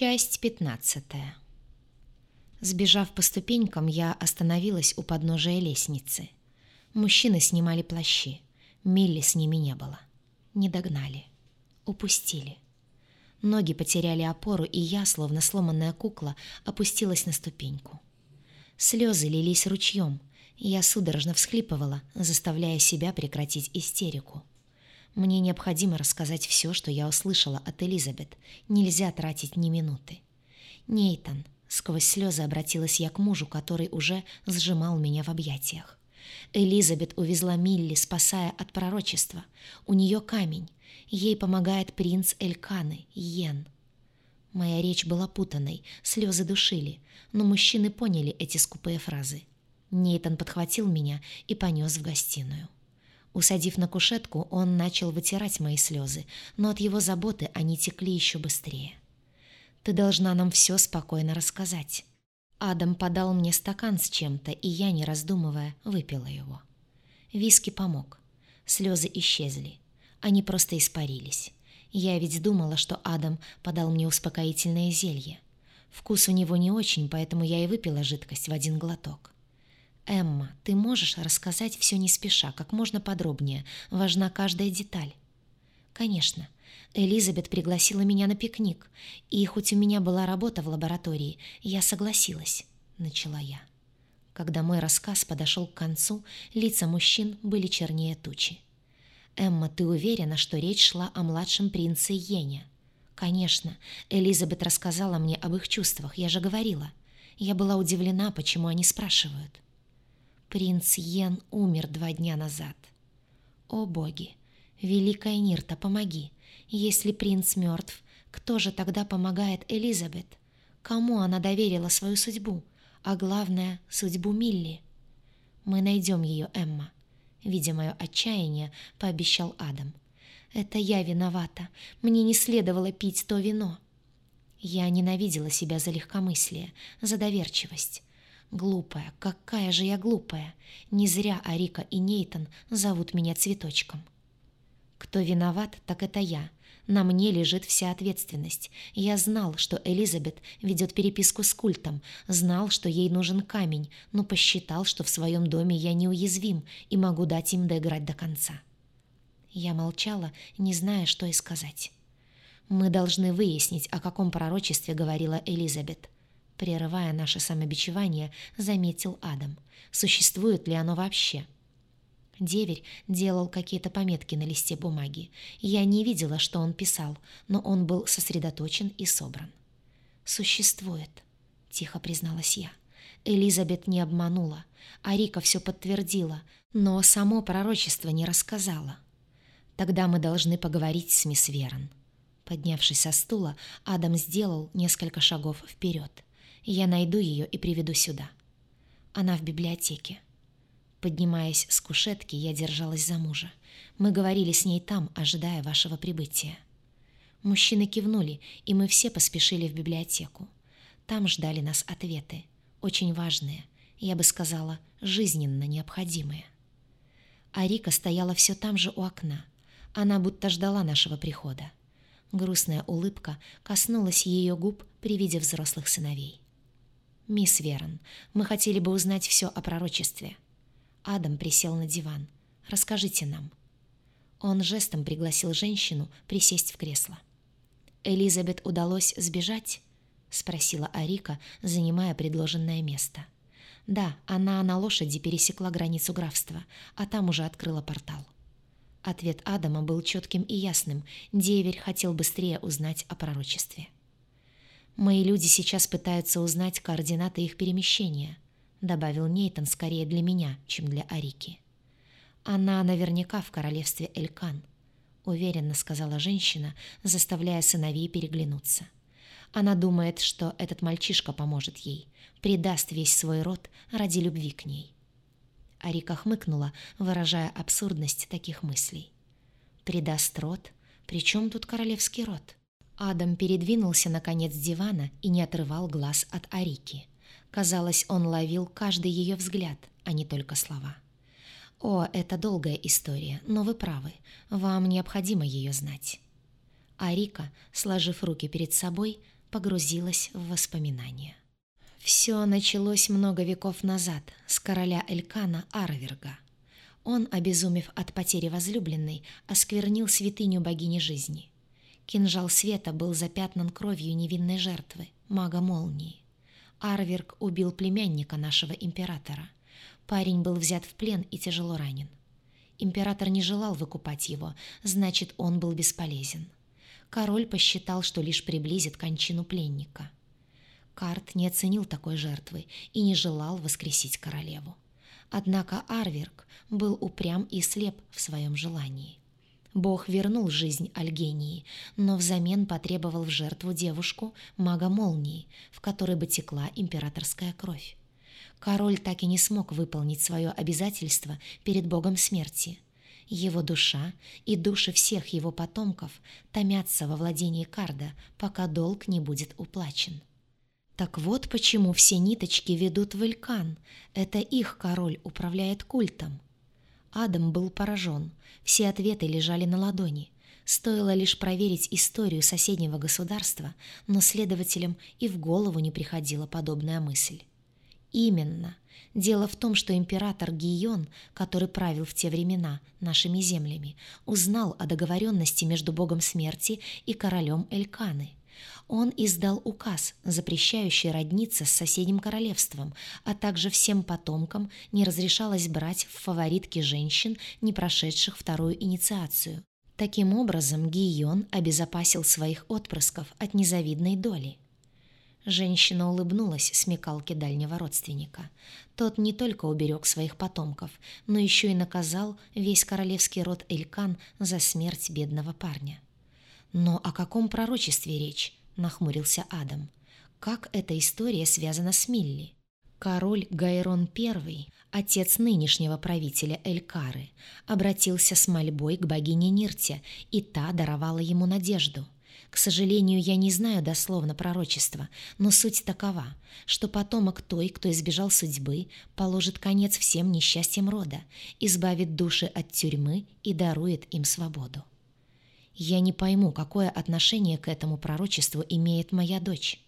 Часть пятнадцатая. Сбежав по ступенькам, я остановилась у подножия лестницы. Мужчины снимали плащи. Милли с ними не было. Не догнали. Упустили. Ноги потеряли опору, и я, словно сломанная кукла, опустилась на ступеньку. Слезы лились ручьем, я судорожно всхлипывала, заставляя себя прекратить истерику. Мне необходимо рассказать все, что я услышала от Элизабет. Нельзя тратить ни минуты. Нейтан, сквозь слезы обратилась я к мужу, который уже сжимал меня в объятиях. Элизабет увезла Милли, спасая от пророчества. У нее камень. Ей помогает принц Эльканы, Йен. Моя речь была путанной, слезы душили, но мужчины поняли эти скупые фразы. Нейтан подхватил меня и понес в гостиную. Усадив на кушетку, он начал вытирать мои слезы, но от его заботы они текли еще быстрее. «Ты должна нам все спокойно рассказать». Адам подал мне стакан с чем-то, и я, не раздумывая, выпила его. Виски помог. Слезы исчезли. Они просто испарились. Я ведь думала, что Адам подал мне успокоительное зелье. Вкус у него не очень, поэтому я и выпила жидкость в один глоток. «Эмма, ты можешь рассказать все не спеша, как можно подробнее. Важна каждая деталь». «Конечно. Элизабет пригласила меня на пикник, и хоть у меня была работа в лаборатории, я согласилась», — начала я. Когда мой рассказ подошел к концу, лица мужчин были чернее тучи. «Эмма, ты уверена, что речь шла о младшем принце Йене?» «Конечно. Элизабет рассказала мне об их чувствах, я же говорила. Я была удивлена, почему они спрашивают». Принц Йен умер два дня назад. О боги! Великая Нирта, помоги! Если принц мертв, кто же тогда помогает Элизабет? Кому она доверила свою судьбу? А главное, судьбу Милли? Мы найдем ее, Эмма. Видя мое отчаяние, пообещал Адам. Это я виновата. Мне не следовало пить то вино. Я ненавидела себя за легкомыслие, за доверчивость. Глупая, какая же я глупая. Не зря Арика и Нейтон зовут меня цветочком. Кто виноват, так это я. На мне лежит вся ответственность. Я знал, что Элизабет ведет переписку с культом, знал, что ей нужен камень, но посчитал, что в своем доме я неуязвим и могу дать им доиграть до конца. Я молчала, не зная, что и сказать. «Мы должны выяснить, о каком пророчестве говорила Элизабет. Прерывая наше самобичевание, заметил Адам. Существует ли оно вообще? Деверь делал какие-то пометки на листе бумаги. Я не видела, что он писал, но он был сосредоточен и собран. «Существует», — тихо призналась я. Элизабет не обманула, а Рика все подтвердила, но само пророчество не рассказала. Тогда мы должны поговорить с мисс Верон. Поднявшись со стула, Адам сделал несколько шагов вперед. Я найду ее и приведу сюда. Она в библиотеке. Поднимаясь с кушетки, я держалась за мужа. Мы говорили с ней там, ожидая вашего прибытия. Мужчины кивнули, и мы все поспешили в библиотеку. Там ждали нас ответы, очень важные, я бы сказала, жизненно необходимые. Арика стояла все там же у окна. Она будто ждала нашего прихода. Грустная улыбка коснулась ее губ при виде взрослых сыновей. «Мисс Верон, мы хотели бы узнать все о пророчестве». Адам присел на диван. «Расскажите нам». Он жестом пригласил женщину присесть в кресло. «Элизабет удалось сбежать?» — спросила Арика, занимая предложенное место. «Да, она на лошади пересекла границу графства, а там уже открыла портал». Ответ Адама был четким и ясным. Деверь хотел быстрее узнать о пророчестве. «Мои люди сейчас пытаются узнать координаты их перемещения», добавил Нейтан скорее для меня, чем для Арики. «Она наверняка в королевстве Элькан», уверенно сказала женщина, заставляя сыновей переглянуться. Она думает, что этот мальчишка поможет ей, предаст весь свой род ради любви к ней. Арика хмыкнула, выражая абсурдность таких мыслей. «Предаст род? Причем тут королевский род?» Адам передвинулся на конец дивана и не отрывал глаз от Арики. Казалось, он ловил каждый ее взгляд, а не только слова. «О, это долгая история, но вы правы, вам необходимо ее знать». Арика, сложив руки перед собой, погрузилась в воспоминания. Все началось много веков назад с короля Элькана Арверга. Он, обезумев от потери возлюбленной, осквернил святыню богини жизни. Кинжал света был запятнан кровью невинной жертвы, мага молнии. Арверг убил племянника нашего императора. Парень был взят в плен и тяжело ранен. Император не желал выкупать его, значит, он был бесполезен. Король посчитал, что лишь приблизит кончину пленника. Карт не оценил такой жертвы и не желал воскресить королеву. Однако Арверк был упрям и слеп в своем желании. Бог вернул жизнь Альгении, но взамен потребовал в жертву девушку, мага молнии, в которой бы текла императорская кровь. Король так и не смог выполнить свое обязательство перед богом смерти. Его душа и души всех его потомков томятся во владении Карда, пока долг не будет уплачен. Так вот почему все ниточки ведут в Илькан. Это их король управляет культом. Адам был поражен. Все ответы лежали на ладони. Стоило лишь проверить историю соседнего государства, но следователям и в голову не приходила подобная мысль. Именно. Дело в том, что император Гийон, который правил в те времена нашими землями, узнал о договоренности между богом смерти и королем Эльканы. Он издал указ, запрещающий родниться с соседним королевством, а также всем потомкам не разрешалось брать в фаворитки женщин, не прошедших вторую инициацию. Таким образом, Гийон обезопасил своих отпрысков от незавидной доли. Женщина улыбнулась смекалке дальнего родственника. Тот не только уберег своих потомков, но еще и наказал весь королевский род Элькан за смерть бедного парня. «Но о каком пророчестве речь?» — нахмурился Адам. «Как эта история связана с Милли?» Король Гайрон I, отец нынешнего правителя Элькары, обратился с мольбой к богине Нирте, и та даровала ему надежду — к сожалению, я не знаю дословно пророчества, но суть такова, что потомок той, кто избежал судьбы, положит конец всем несчастьям рода, избавит души от тюрьмы и дарует им свободу. Я не пойму, какое отношение к этому пророчеству имеет моя дочь.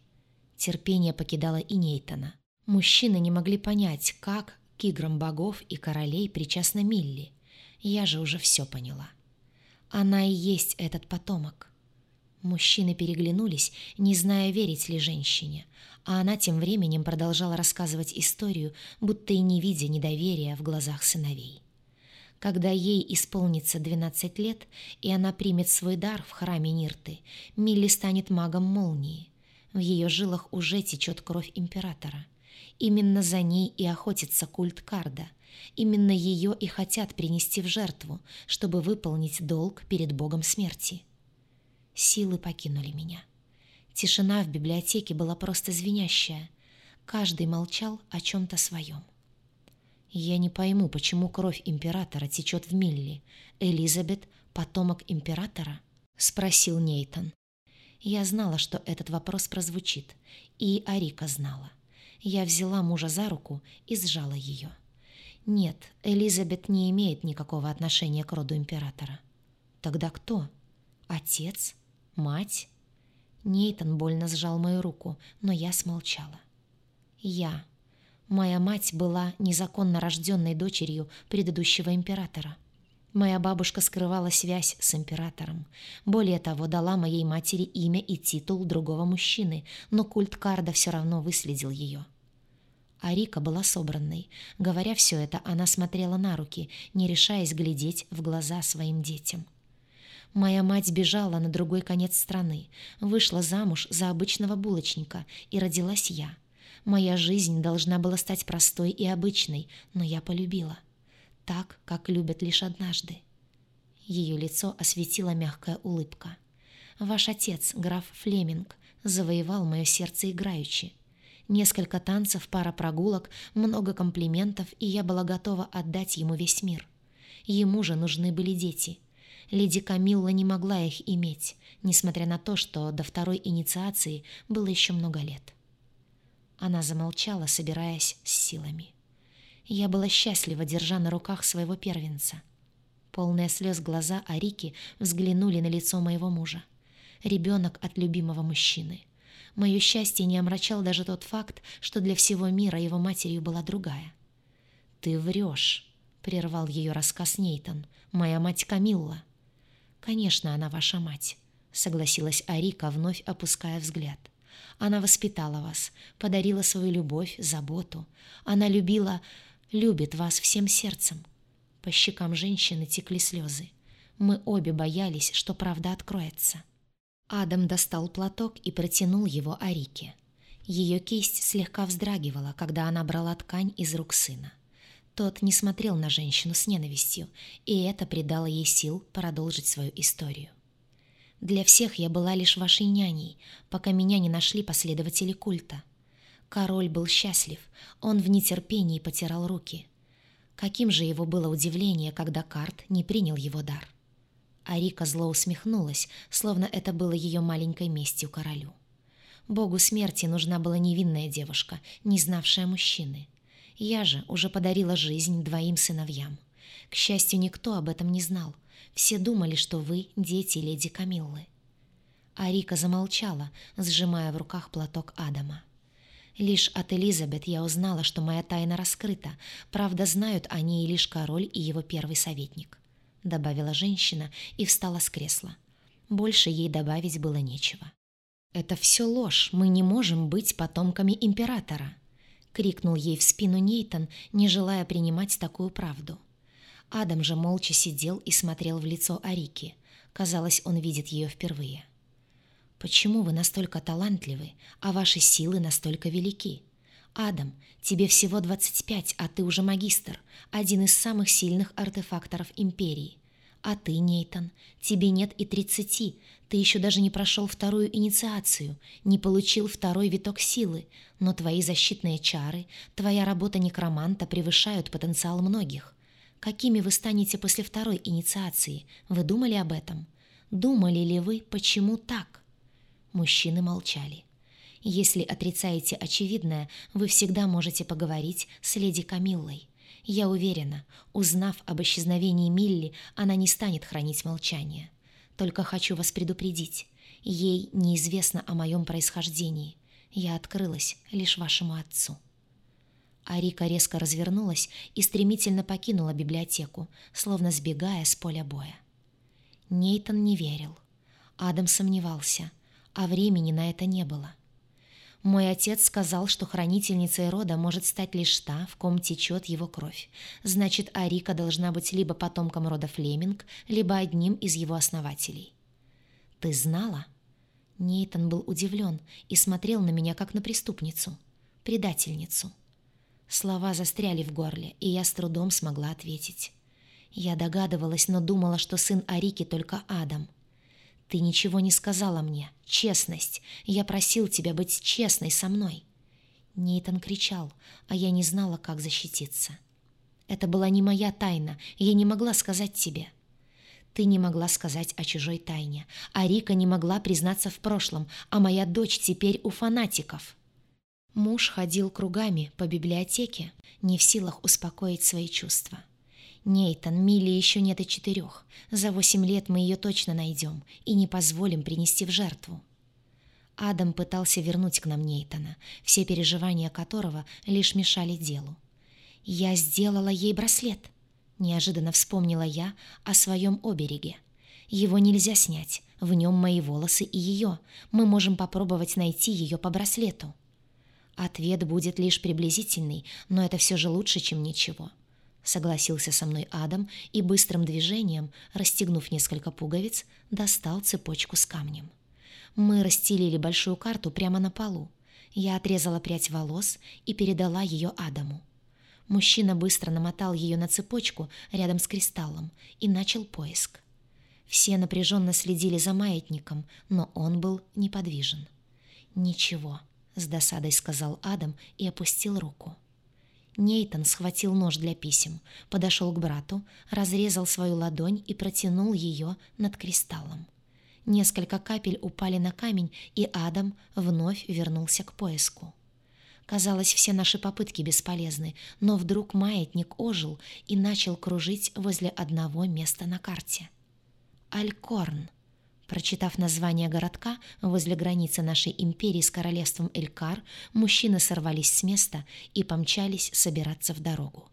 Терпение покидало и Нейтана. Мужчины не могли понять, как к играм богов и королей причастна Милли. Я же уже все поняла. Она и есть этот потомок. Мужчины переглянулись, не зная, верить ли женщине, а она тем временем продолжала рассказывать историю, будто и не видя недоверия в глазах сыновей. Когда ей исполнится 12 лет, и она примет свой дар в храме Нирты, Милли станет магом молнии. В ее жилах уже течет кровь императора. Именно за ней и охотится культ Карда. Именно ее и хотят принести в жертву, чтобы выполнить долг перед богом смерти. Силы покинули меня. Тишина в библиотеке была просто звенящая. Каждый молчал о чем-то своем. Я не пойму, почему кровь императора течет в Милли. Элизабет — потомок императора? Спросил Нейтон. Я знала, что этот вопрос прозвучит, и Арика знала. Я взяла мужа за руку и сжала ее. Нет, Элизабет не имеет никакого отношения к роду императора. Тогда кто? Отец? Мать? Нейтан больно сжал мою руку, но я смолчала. Я. Моя мать была незаконно рожденной дочерью предыдущего императора. Моя бабушка скрывала связь с императором. Более того, дала моей матери имя и титул другого мужчины, но культ Карда все равно выследил ее. Арика была собранной. Говоря все это, она смотрела на руки, не решаясь глядеть в глаза своим детям. Моя мать бежала на другой конец страны, вышла замуж за обычного булочника, и родилась я. Моя жизнь должна была стать простой и обычной, но я полюбила. Так, как любят лишь однажды. Ее лицо осветила мягкая улыбка. «Ваш отец, граф Флеминг, завоевал мое сердце играючи. Несколько танцев, пара прогулок, много комплиментов, и я была готова отдать ему весь мир. Ему же нужны были дети — леди Камилла не могла их иметь, несмотря на то, что до второй инициации было еще много лет. Она замолчала, собираясь с силами. Я была счастлива, держа на руках своего первенца. Полные слез глаза Арики взглянули на лицо моего мужа. Ребенок от любимого мужчины. Мое счастье не омрачал даже тот факт, что для всего мира его матерью была другая. «Ты врешь», — прервал ее рассказ Нейтон. «Моя мать Камилла». «Конечно, она ваша мать», — согласилась Арика, вновь опуская взгляд. «Она воспитала вас, подарила свою любовь, заботу. Она любила, любит вас всем сердцем». По щекам женщины текли слезы. Мы обе боялись, что правда откроется. Адам достал платок и протянул его Арике. Ее кисть слегка вздрагивала, когда она брала ткань из рук сына. Тот не смотрел на женщину с ненавистью, и это придало ей сил продолжить свою историю. «Для всех я была лишь вашей няней, пока меня не нашли последователи культа. Король был счастлив, он в нетерпении потирал руки. Каким же его было удивление, когда Карт не принял его дар?» Арика зло усмехнулась, словно это было ее маленькой местью королю. Богу смерти нужна была невинная девушка, не знавшая мужчины. Я же уже подарила жизнь двоим сыновьям. К счастью, никто об этом не знал. Все думали, что вы — дети леди Камиллы. Арика замолчала, сжимая в руках платок Адама. Лишь от Элизабет я узнала, что моя тайна раскрыта, правда, знают о ней лишь король и его первый советник. — добавила женщина и встала с кресла. Больше ей добавить было нечего. «Это все ложь, мы не можем быть потомками императора», — крикнул ей в спину Нейтон, не желая принимать такую правду. Адам же молча сидел и смотрел в лицо Арики. Казалось, он видит ее впервые. «Почему вы настолько талантливы, а ваши силы настолько велики?» «Адам, тебе всего 25, а ты уже магистр, один из самых сильных артефакторов Империи. А ты, Нейтан, тебе нет и 30, ты еще даже не прошел вторую инициацию, не получил второй виток силы, но твои защитные чары, твоя работа некроманта превышают потенциал многих. Какими вы станете после второй инициации? Вы думали об этом? Думали ли вы, почему так?» Мужчины молчали. Если отрицаете очевидное, вы всегда можете поговорить с леди Камиллой. Я уверена, узнав об исчезновении Милли, она не станет хранить молчание. Только хочу вас предупредить. Ей неизвестно о моем происхождении. Я открылась лишь вашему отцу». Арика резко развернулась и стремительно покинула библиотеку, словно сбегая с поля боя. Нейтон не верил. Адам сомневался, а времени на это не было. Мой отец сказал, что хранительницей рода может стать лишь та, в ком течет его кровь. Значит, Арика должна быть либо потомком рода Флеминг, либо одним из его основателей. «Ты знала?» Нейтан был удивлен и смотрел на меня, как на преступницу, предательницу. Слова застряли в горле, и я с трудом смогла ответить. Я догадывалась, но думала, что сын Арики только Адам — ты ничего не сказала мне. Честность. Я просил тебя быть честной со мной. Нейтан кричал, а я не знала, как защититься. Это была не моя тайна, я не могла сказать тебе. Ты не могла сказать о чужой тайне, а Рика не могла признаться в прошлом, а моя дочь теперь у фанатиков. Муж ходил кругами по библиотеке, не в силах успокоить свои чувства. Нейтан, Милли еще нет и четырех. За восемь лет мы ее точно найдем и не позволим принести в жертву. Адам пытался вернуть к нам Нейтана, все переживания которого лишь мешали делу. «Я сделала ей браслет», — неожиданно вспомнила я о своем обереге. «Его нельзя снять, в нем мои волосы и ее. Мы можем попробовать найти ее по браслету». Ответ будет лишь приблизительный, но это все же лучше, чем ничего. Согласился со мной Адам и быстрым движением, расстегнув несколько пуговиц, достал цепочку с камнем. Мы расстелили большую карту прямо на полу. Я отрезала прядь волос и передала ее Адаму. Мужчина быстро намотал ее на цепочку рядом с кристаллом и начал поиск. Все напряженно следили за маятником, но он был неподвижен. «Ничего», — с досадой сказал Адам и опустил руку. Нейтон схватил нож для писем, подошел к брату, разрезал свою ладонь и протянул ее над кристаллом. Несколько капель упали на камень, и Адам вновь вернулся к поиску. Казалось, все наши попытки бесполезны, но вдруг маятник ожил и начал кружить возле одного места на карте. «Алькорн», — Прочитав название городка возле границы нашей империи с королевством Элькар, мужчины сорвались с места и помчались собираться в дорогу.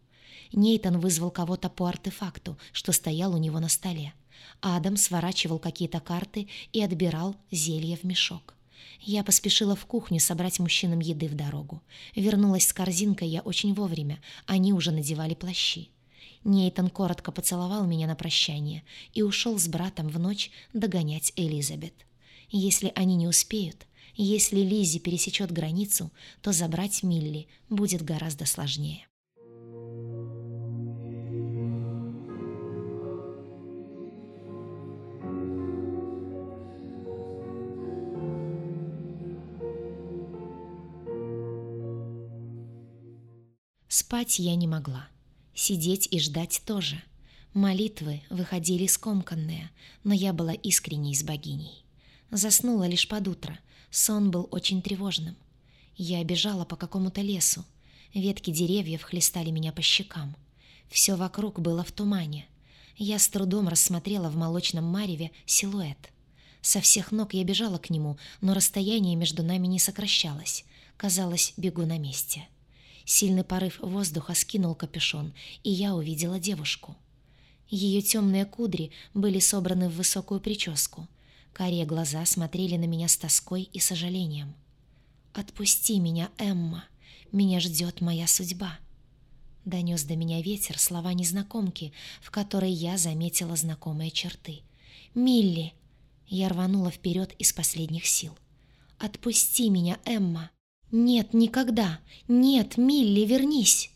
Нейтан вызвал кого-то по артефакту, что стоял у него на столе. Адам сворачивал какие-то карты и отбирал зелье в мешок. Я поспешила в кухню собрать мужчинам еды в дорогу. Вернулась с корзинкой я очень вовремя, они уже надевали плащи. Нейтан коротко поцеловал меня на прощание и ушел с братом в ночь догонять Элизабет. Если они не успеют, если Лизи пересечет границу, то забрать Милли будет гораздо сложнее. Спать я не могла. Сидеть и ждать тоже. Молитвы выходили скомканные, но я была искренней с богиней. Заснула лишь под утро. Сон был очень тревожным. Я бежала по какому-то лесу. Ветки деревьев хлестали меня по щекам. Все вокруг было в тумане. Я с трудом рассмотрела в молочном мареве силуэт. Со всех ног я бежала к нему, но расстояние между нами не сокращалось. Казалось, бегу на месте. Сильный порыв воздуха скинул капюшон, и я увидела девушку. Ее темные кудри были собраны в высокую прическу. Карие глаза смотрели на меня с тоской и сожалением. «Отпусти меня, Эмма! Меня ждет моя судьба!» Донес до меня ветер слова незнакомки, в которой я заметила знакомые черты. «Милли!» Я рванула вперед из последних сил. «Отпусти меня, Эмма!» «Нет, никогда! Нет, Милли, вернись!»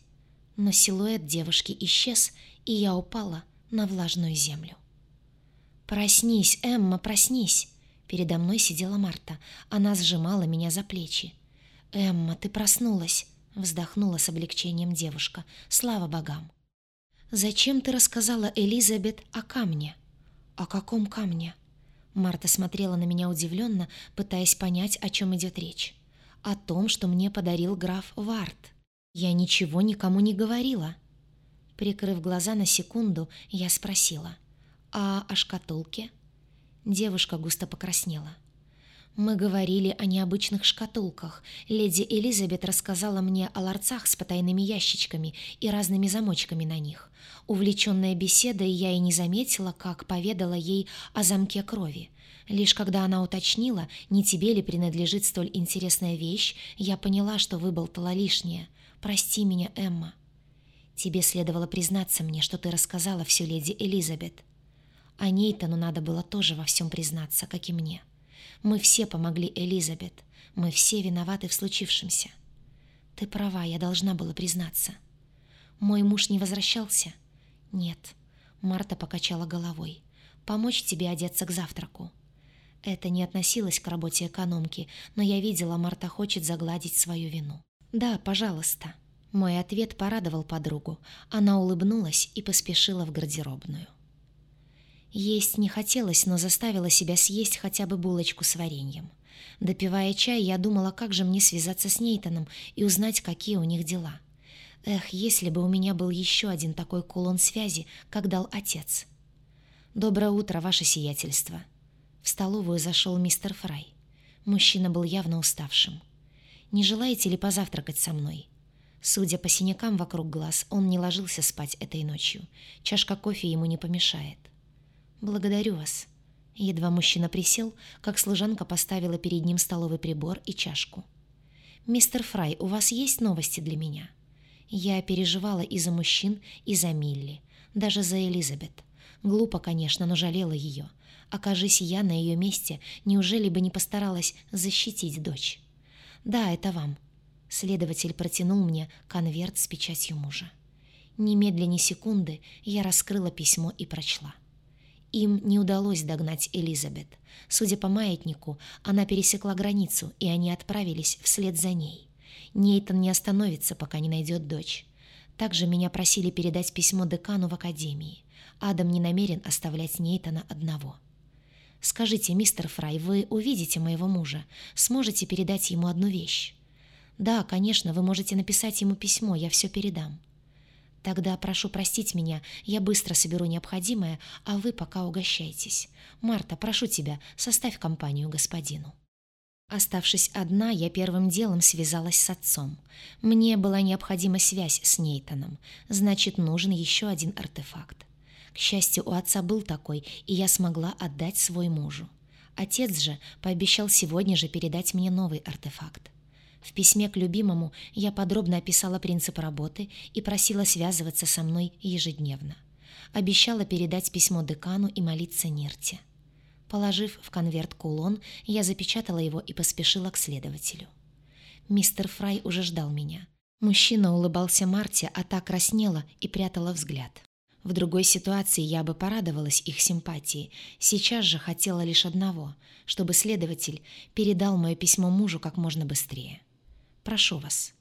Но силуэт девушки исчез, и я упала на влажную землю. «Проснись, Эмма, проснись!» Передо мной сидела Марта. Она сжимала меня за плечи. «Эмма, ты проснулась!» Вздохнула с облегчением девушка. «Слава богам!» «Зачем ты рассказала Элизабет о камне?» «О каком камне?» Марта смотрела на меня удивленно, пытаясь понять, о чем идет речь о том, что мне подарил граф Варт. Я ничего никому не говорила. Прикрыв глаза на секунду, я спросила, «А о шкатулке?» Девушка густо покраснела. «Мы говорили о необычных шкатулках. Леди Элизабет рассказала мне о ларцах с потайными ящичками и разными замочками на них. Увлеченная беседой, я и не заметила, как поведала ей о замке крови. Лишь когда она уточнила, не тебе ли принадлежит столь интересная вещь, я поняла, что выболтала лишнее. Прости меня, Эмма. Тебе следовало признаться мне, что ты рассказала все леди Элизабет. А Нейтану надо было тоже во всем признаться, как и мне. Мы все помогли Элизабет. Мы все виноваты в случившемся. Ты права, я должна была признаться. Мой муж не возвращался? Нет. Марта покачала головой. Помочь тебе одеться к завтраку. Это не относилось к работе экономки, но я видела, Марта хочет загладить свою вину. «Да, пожалуйста». Мой ответ порадовал подругу. Она улыбнулась и поспешила в гардеробную. Есть не хотелось, но заставила себя съесть хотя бы булочку с вареньем. Допивая чай, я думала, как же мне связаться с Нейтаном и узнать, какие у них дела. Эх, если бы у меня был еще один такой кулон связи, как дал отец. «Доброе утро, ваше сиятельство», в столовую зашел мистер Фрай. Мужчина был явно уставшим. «Не желаете ли позавтракать со мной?» Судя по синякам вокруг глаз, он не ложился спать этой ночью. Чашка кофе ему не помешает. «Благодарю вас». Едва мужчина присел, как служанка поставила перед ним столовый прибор и чашку. «Мистер Фрай, у вас есть новости для меня?» Я переживала и за мужчин, и за Милли, даже за Элизабет. Глупо, конечно, но жалела ее. Окажись я на ее месте, неужели бы не постаралась защитить дочь? «Да, это вам». Следователь протянул мне конверт с печатью мужа. Немедленно секунды я раскрыла письмо и прочла. Им не удалось догнать Элизабет. Судя по маятнику, она пересекла границу, и они отправились вслед за ней. Нейтан не остановится, пока не найдет дочь. Также меня просили передать письмо декану в академии. Адам не намерен оставлять Нейтана одного. «Скажите, мистер Фрай, вы увидите моего мужа? Сможете передать ему одну вещь?» «Да, конечно, вы можете написать ему письмо, я все передам». Тогда прошу простить меня, я быстро соберу необходимое, а вы пока угощайтесь. Марта, прошу тебя, составь компанию господину. Оставшись одна, я первым делом связалась с отцом. Мне была необходима связь с Нейтаном, значит, нужен еще один артефакт. К счастью, у отца был такой, и я смогла отдать свой мужу. Отец же пообещал сегодня же передать мне новый артефакт. В письме к любимому я подробно описала принцип работы и просила связываться со мной ежедневно. Обещала передать письмо декану и молиться Нирте. Положив в конверт кулон, я запечатала его и поспешила к следователю. Мистер Фрай уже ждал меня. Мужчина улыбался Марте, а та краснела и прятала взгляд. В другой ситуации я бы порадовалась их симпатии. Сейчас же хотела лишь одного, чтобы следователь передал мое письмо мужу как можно быстрее. «Прошу вас».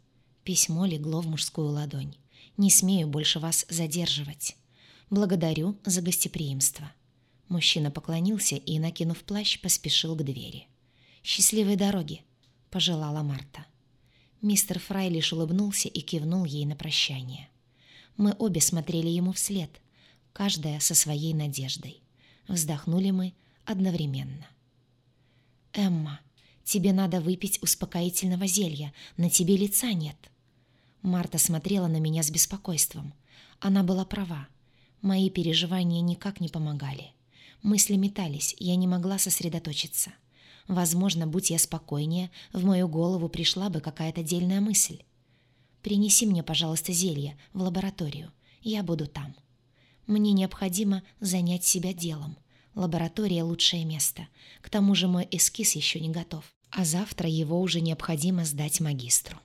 Письмо легло в мужскую ладонь. «Не смею больше вас задерживать. Благодарю за гостеприимство». Мужчина поклонился и, накинув плащ, поспешил к двери. «Счастливой дороги!» — пожелала Марта. Мистер Фрай лишь улыбнулся и кивнул ей на прощание. Мы обе смотрели ему вслед, каждая со своей надеждой. Вздохнули мы одновременно. «Эмма, тебе надо выпить успокоительного зелья, на тебе лица нет». Марта смотрела на меня с беспокойством. Она была права. Мои переживания никак не помогали. Мысли метались, я не могла сосредоточиться. Возможно, будь я спокойнее, в мою голову пришла бы какая-то дельная мысль. «Принеси мне, пожалуйста, зелье в лабораторию. Я буду там. Мне необходимо занять себя делом. Лаборатория — лучшее место. К тому же мой эскиз еще не готов, а завтра его уже необходимо сдать магистру».